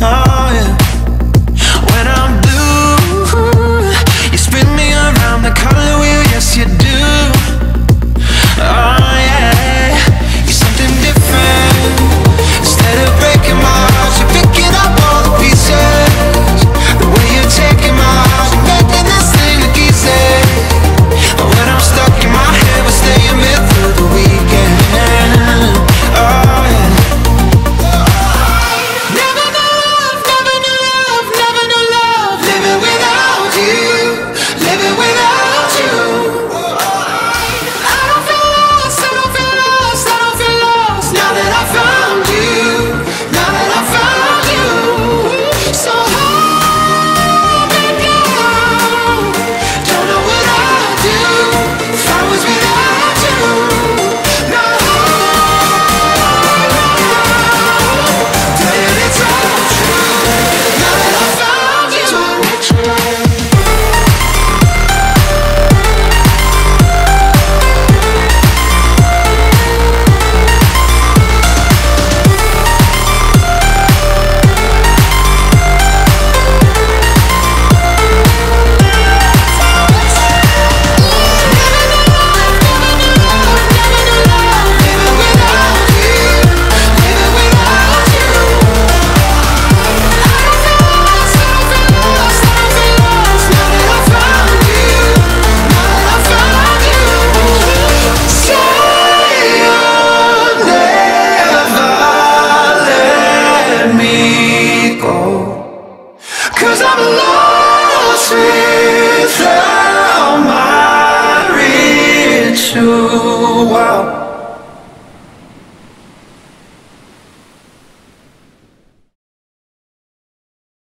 Oh. Cause I'm lost without my ritual